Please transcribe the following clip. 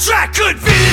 track could be